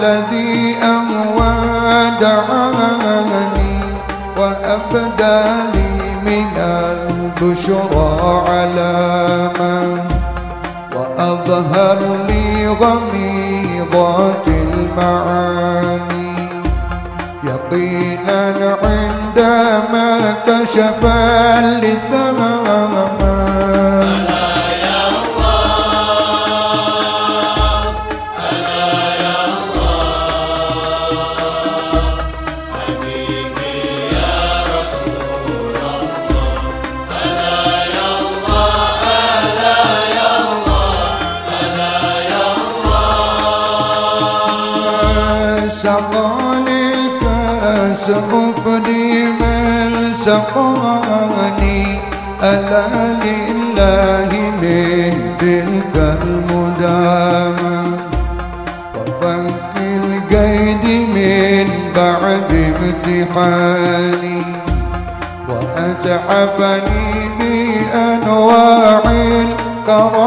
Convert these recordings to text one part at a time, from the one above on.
الذي أهوى دعاني وأبدى لي من البشرى علامة وأظهر لي غميضات المعاني. يقينا عندما كشف اللثام أفدي من سقاني ألا لله من تلك المدامة. وفك القيد من بعد امتحاني. وأتعفني بأنواع الكرامات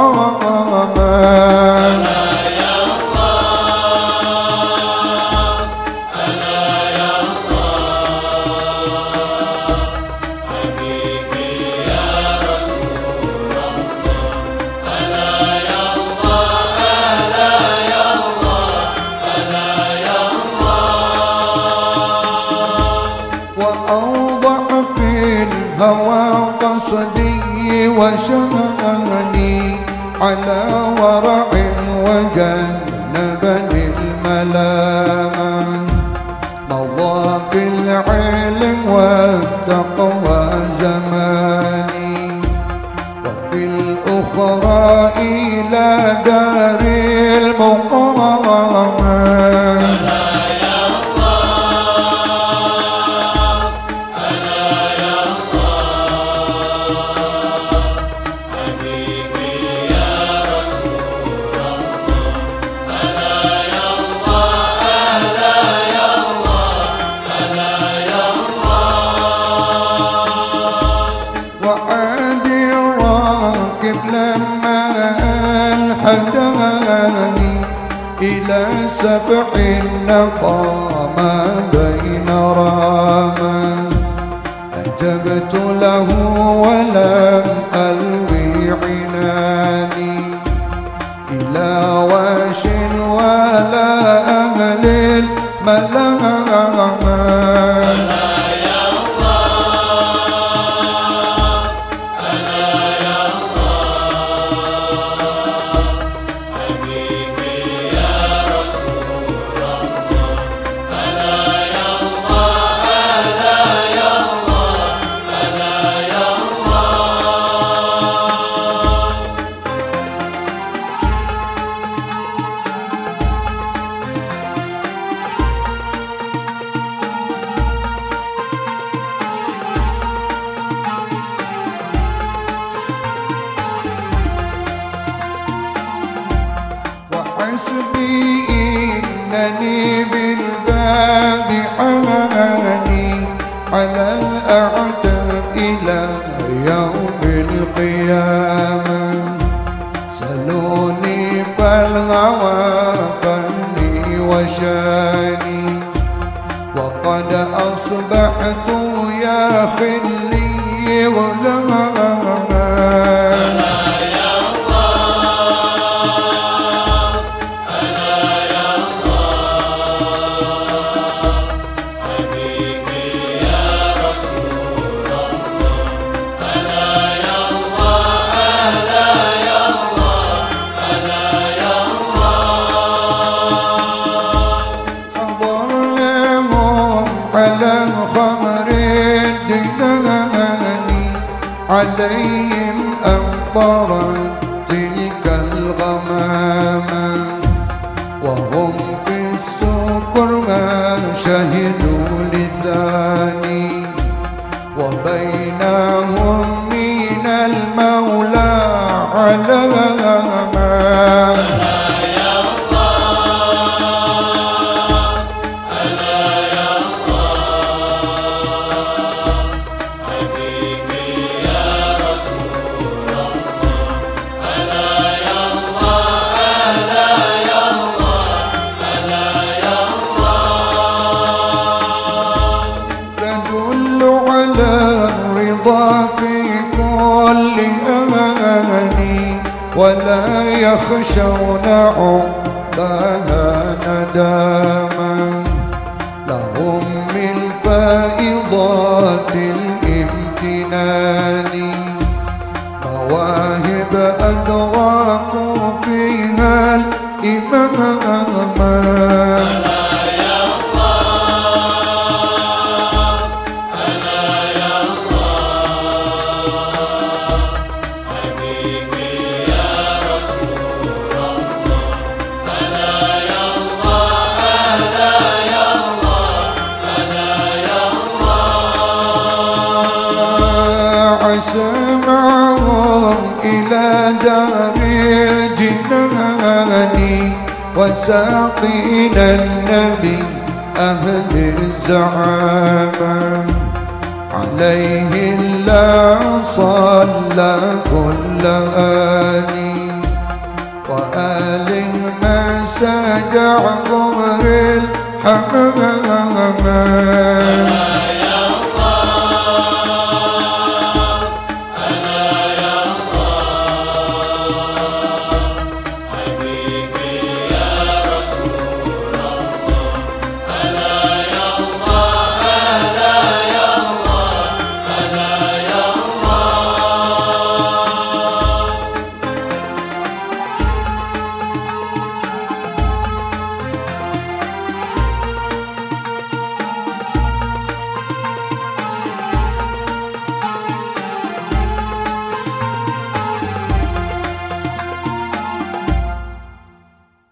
قصدي وشماني على ورع وجنبني الملامة مضى في العلم والتقوى زماني. وفي الأخرى إلى دار المقامة إلى سبع نقام بين راما أجبت له ولم ألوي عناني. إلى واش ولا أهل الملامة بالباب حماني على الأعتاب إلى يوم القيامة. سلوني فالهوى فني وشاني. وقد أصبحت يا خلي غلاما. عليهم أمطرت تلك الغمامة وهم في السكر ما شهدوا للثاني وبينهم من المولى علامة ولا يخشون عقباها نداما. لهم من فائضات الامتنان. مواهب أدراكوا فيها الإمامان عسى معهم إلى دار الجنان وساقينا النبي أهل الزعامة عليه الله صلى كل آني. وآله ما سجع ظهر الحمامة